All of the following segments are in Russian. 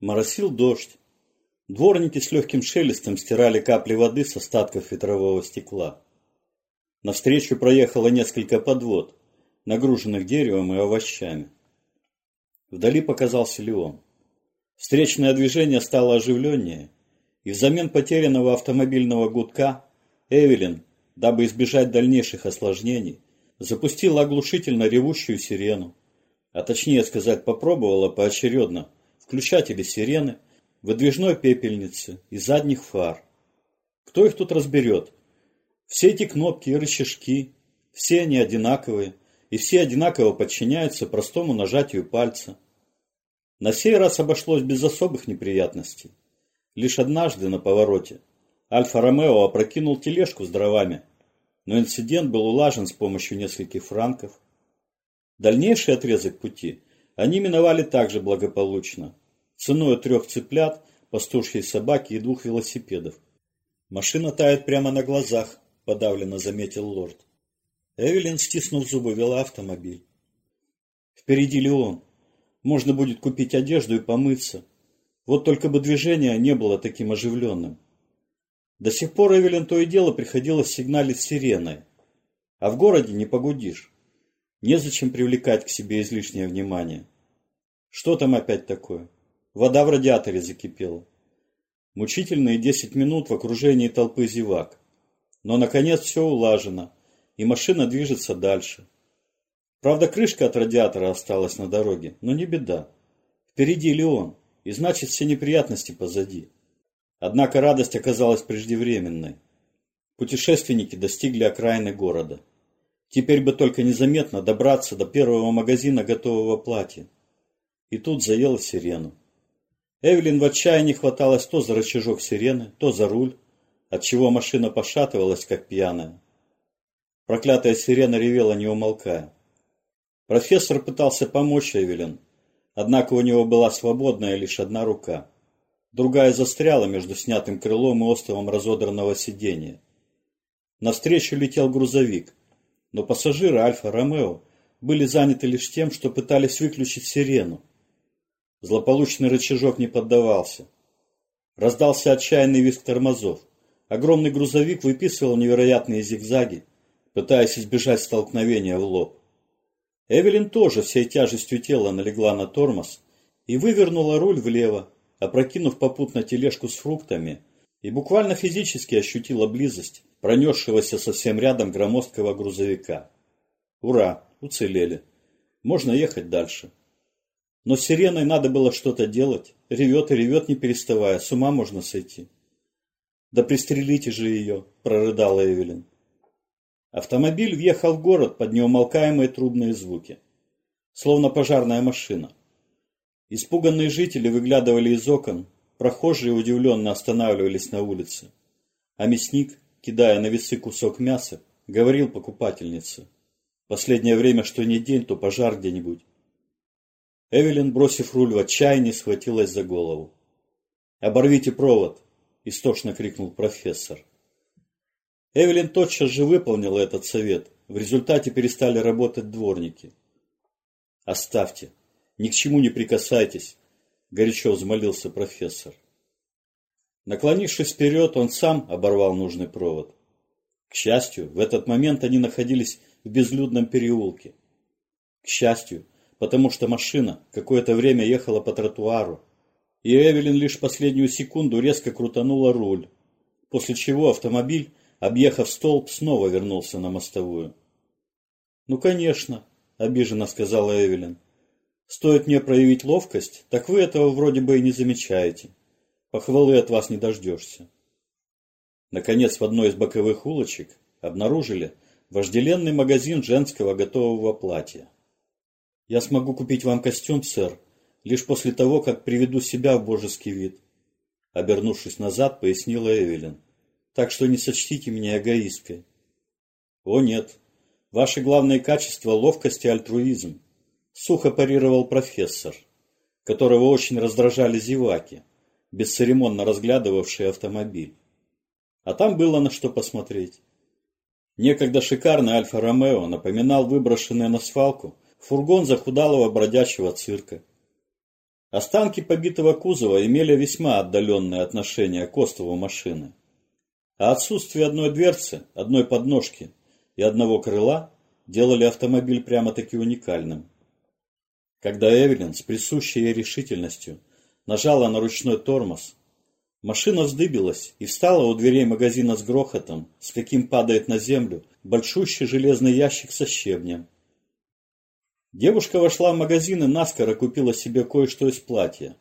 Моросил дождь. Дворники с легким шелестом стирали капли воды с остатков ветрового стекла. Навстречу проехало несколько подвод, нагруженных деревом и овощами. Вдали показался Леон. Встречное движение стало оживленнее, и взамен потерянного автомобильного гудка Эвелин, дабы избежать дальнейших осложнений, запустила оглушительно ревущую сирену, а точнее сказать попробовала поочередно включатели сирены, выдвижной пепельницы и задних фар. Кто их тут разберет? Все эти кнопки и рычажки, все они одинаковые, и все одинаково подчиняются простому нажатию пальца. На сей раз обошлось без особых неприятностей. Лишь однажды на повороте Альфа-Ромео опрокинул тележку с дровами, но инцидент был улажен с помощью нескольких франков. Дальнейший отрезок пути они миновали также благополучно, ценой трех цыплят, пастушьей собаки и двух велосипедов. «Машина тает прямо на глазах», – подавленно заметил лорд. Эвелин, стиснув зубы, вела автомобиль. «Впереди Леон. Можно будет купить одежду и помыться. Вот только бы движение не было таким оживленным. До сих пор Эвелин то и дело приходилось сигналить сиреной. А в городе не погудишь. Незачем привлекать к себе излишнее внимание. Что там опять такое? Вода в радиаторе закипела. Мучительные десять минут в окружении толпы зевак. Но, наконец, все улажено, и машина движется дальше. Правда, крышка от радиатора осталась на дороге, но не беда. Впереди Леон, и значит, все неприятности позади. Однако радость оказалась преждевременной. Путешественники достигли окраины города. Теперь бы только незаметно добраться до первого магазина готового платья. И тут заела сирену. Эвелин в отчаянии хваталась то за рычажок сирены, то за руль, отчего машина пошатывалась, как пьяная. Проклятая сирена ревела, не умолкая. Профессор пытался помочь Эвелин, однако у него была свободная лишь одна рука. Другая застряла между снятым крылом и островом разодранного сиденья. Навстречу летел грузовик, но пассажиры Альфа-Ромео были заняты лишь тем, что пытались выключить сирену. Злополучный рычажок не поддавался. Раздался отчаянный визг тормозов. Огромный грузовик выписывал невероятные зигзаги, пытаясь избежать столкновения в лоб. Эвелин тоже всей тяжестью тела налегла на тормоз и вывернула руль влево, опрокинув попутно тележку с фруктами, и буквально физически ощутила близость пронесшегося совсем рядом громоздкого грузовика. Ура, уцелели. Можно ехать дальше. Но с сиреной надо было что-то делать. Ревет и ревет, не переставая. С ума можно сойти. «Да пристрелите же ее!» – прорыдала Эвелин. Автомобиль въехал в город под неумолкаемые трубные звуки. Словно пожарная машина. Испуганные жители выглядывали из окон, прохожие удивленно останавливались на улице. А мясник, кидая на весы кусок мяса, говорил покупательнице. Последнее время, что не день, то пожар где-нибудь. Эвелин, бросив руль в отчаянии, схватилась за голову. «Оборвите провод!» – истошно крикнул профессор. Эвелин тотчас же выполнила этот совет. В результате перестали работать дворники. «Оставьте! Ни к чему не прикасайтесь!» – горячо взмолился профессор. Наклонившись вперед, он сам оборвал нужный провод. К счастью, в этот момент они находились в безлюдном переулке. К счастью, потому что машина какое-то время ехала по тротуару, и Эвелин лишь последнюю секунду резко крутанула руль, после чего автомобиль, объехав столб, снова вернулся на мостовую. «Ну, конечно», – обиженно сказала Эвелин. «Стоит мне проявить ловкость, так вы этого вроде бы и не замечаете». Похвалы от вас не дождешься. Наконец, в одной из боковых улочек обнаружили вожделенный магазин женского готового платья. «Я смогу купить вам костюм, сэр, лишь после того, как приведу себя в божеский вид», обернувшись назад, пояснила Эвелин. «Так что не сочтите меня эгоисткой». «О нет, ваши главные качества – ловкость и альтруизм», сухо парировал профессор, которого очень раздражали зеваки бесцеремонно разглядывавший автомобиль. А там было на что посмотреть. Некогда шикарный Альфа-Ромео напоминал выброшенный на свалку фургон захудалого бродячего цирка. Останки побитого кузова имели весьма отдаленное отношение к остову машины. А отсутствие одной дверцы, одной подножки и одного крыла делали автомобиль прямо-таки уникальным. Когда Эвелин с присущей ей решительностью нажала на ручной тормоз, машина вздыбилась и встала у дверей магазина с грохотом, с каким падает на землю большущий железный ящик со щебнем. Девушка вошла в магазин и наскоро купила себе кое-что из платья,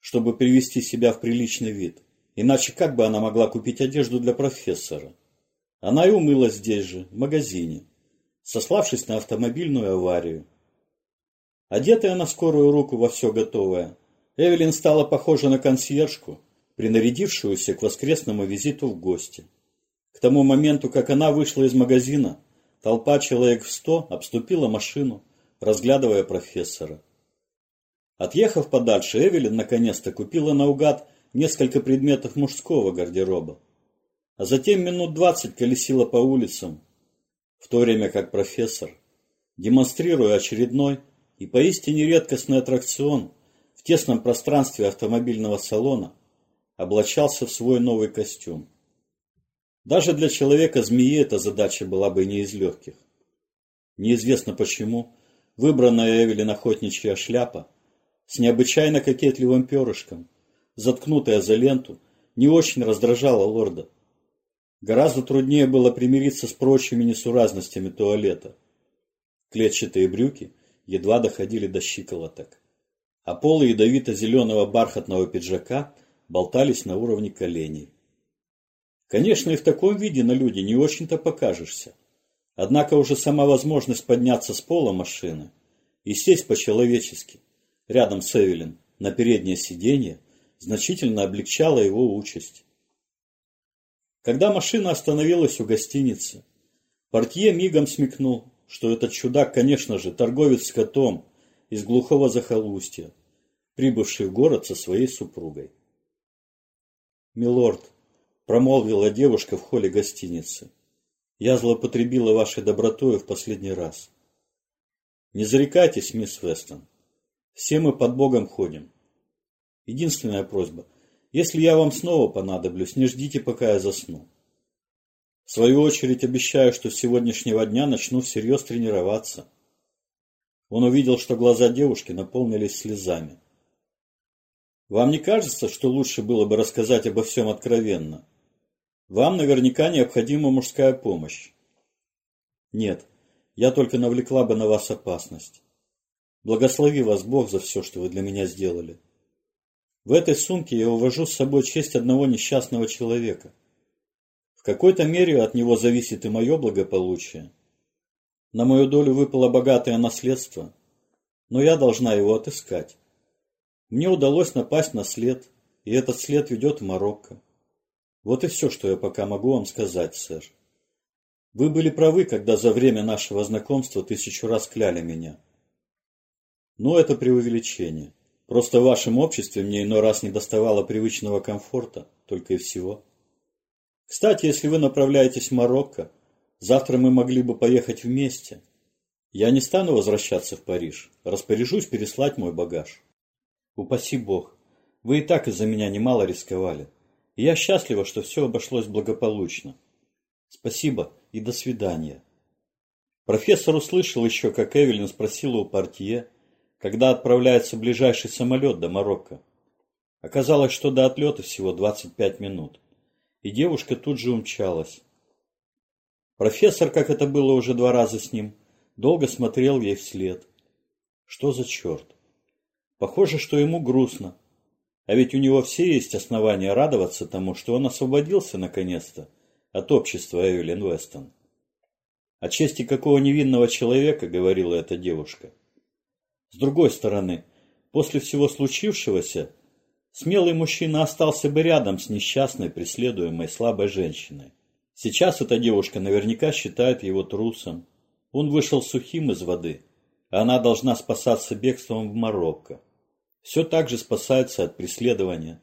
чтобы привести себя в приличный вид. Иначе как бы она могла купить одежду для профессора? Она и умылась здесь же, в магазине, сославшись на автомобильную аварию. Одетая на скорую руку во все готовое, Эвелин стала похожа на консьержку, принарядившуюся к воскресному визиту в гости. К тому моменту, как она вышла из магазина, толпа человек в сто обступила машину, разглядывая профессора. Отъехав подальше, Эвелин наконец-то купила наугад несколько предметов мужского гардероба, а затем минут двадцать колесила по улицам, в то время как профессор, демонстрируя очередной и поистине редкостный аттракцион в тесном пространстве автомобильного салона, облачался в свой новый костюм. Даже для человека-змеи эта задача была бы не из легких. Неизвестно почему, Выбранная Эвелин охотничья шляпа с необычайно кокетливым перышком, заткнутая за ленту, не очень раздражала лорда. Гораздо труднее было примириться с прочими несуразностями туалета. Клетчатые брюки едва доходили до щиколоток, а полы ядовито-зеленого бархатного пиджака болтались на уровне коленей. Конечно, и в таком виде на люди не очень-то покажешься. Однако уже сама возможность подняться с пола машины и сесть по-человечески рядом с Эвелин на переднее сиденье значительно облегчала его участь. Когда машина остановилась у гостиницы, портье мигом смекнул, что этот чудак, конечно же, торговец скотом из глухого захолустья, прибывший в город со своей супругой. «Милорд», — промолвила девушка в холле гостиницы, — я злоупотребила вашей добротой в последний раз. Не зарекайтесь, мисс Вестон. Все мы под Богом ходим. Единственная просьба. Если я вам снова понадоблюсь, не ждите, пока я засну. В свою очередь обещаю, что с сегодняшнего дня начну всерьез тренироваться. Он увидел, что глаза девушки наполнились слезами. Вам не кажется, что лучше было бы рассказать обо всем откровенно? Вам наверняка необходима мужская помощь. Нет, я только навлекла бы на вас опасность. Благослови вас Бог за все, что вы для меня сделали. В этой сумке я увожу с собой честь одного несчастного человека. В какой-то мере от него зависит и мое благополучие. На мою долю выпало богатое наследство, но я должна его отыскать. Мне удалось напасть на след, и этот след ведет в Марокко. Вот и все, что я пока могу вам сказать, сэр. Вы были правы, когда за время нашего знакомства тысячу раз кляли меня. Но это преувеличение. Просто в вашем обществе мне иной раз не доставало привычного комфорта, только и всего. Кстати, если вы направляетесь в Марокко, завтра мы могли бы поехать вместе. Я не стану возвращаться в Париж, распоряжусь переслать мой багаж. Упаси Бог, вы и так из-за меня немало рисковали я счастлива, что все обошлось благополучно. Спасибо и до свидания. Профессор услышал еще, как Эвелин спросила у портье, когда отправляется ближайший самолет до Марокко. Оказалось, что до отлета всего 25 минут, и девушка тут же умчалась. Профессор, как это было уже два раза с ним, долго смотрел ей вслед. Что за черт? Похоже, что ему грустно, а ведь у него все есть основания радоваться тому, что он освободился наконец-то от общества Эвелин Вестон. О чести какого невинного человека, говорила эта девушка. С другой стороны, после всего случившегося, смелый мужчина остался бы рядом с несчастной, преследуемой слабой женщиной. Сейчас эта девушка наверняка считает его трусом. Он вышел сухим из воды, а она должна спасаться бегством в Марокко все так же спасается от преследования,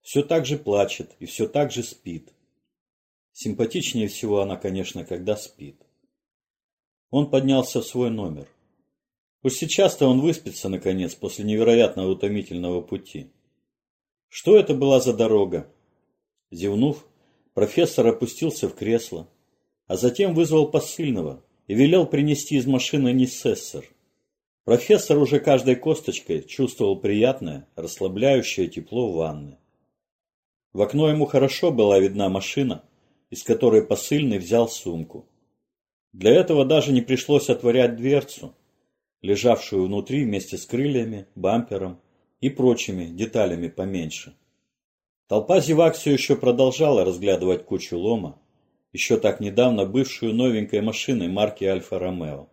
все так же плачет и все так же спит. Симпатичнее всего она, конечно, когда спит. Он поднялся в свой номер. Уж сейчас-то он выспится, наконец, после невероятно утомительного пути. Что это была за дорога? Зевнув, профессор опустился в кресло, а затем вызвал посыльного и велел принести из машины несессор. Профессор уже каждой косточкой чувствовал приятное, расслабляющее тепло ванны. В окно ему хорошо была видна машина, из которой посыльный взял сумку. Для этого даже не пришлось отворять дверцу, лежавшую внутри вместе с крыльями, бампером и прочими деталями поменьше. Толпа зевак все еще продолжала разглядывать кучу лома, еще так недавно бывшую новенькой машиной марки Альфа-Ромео.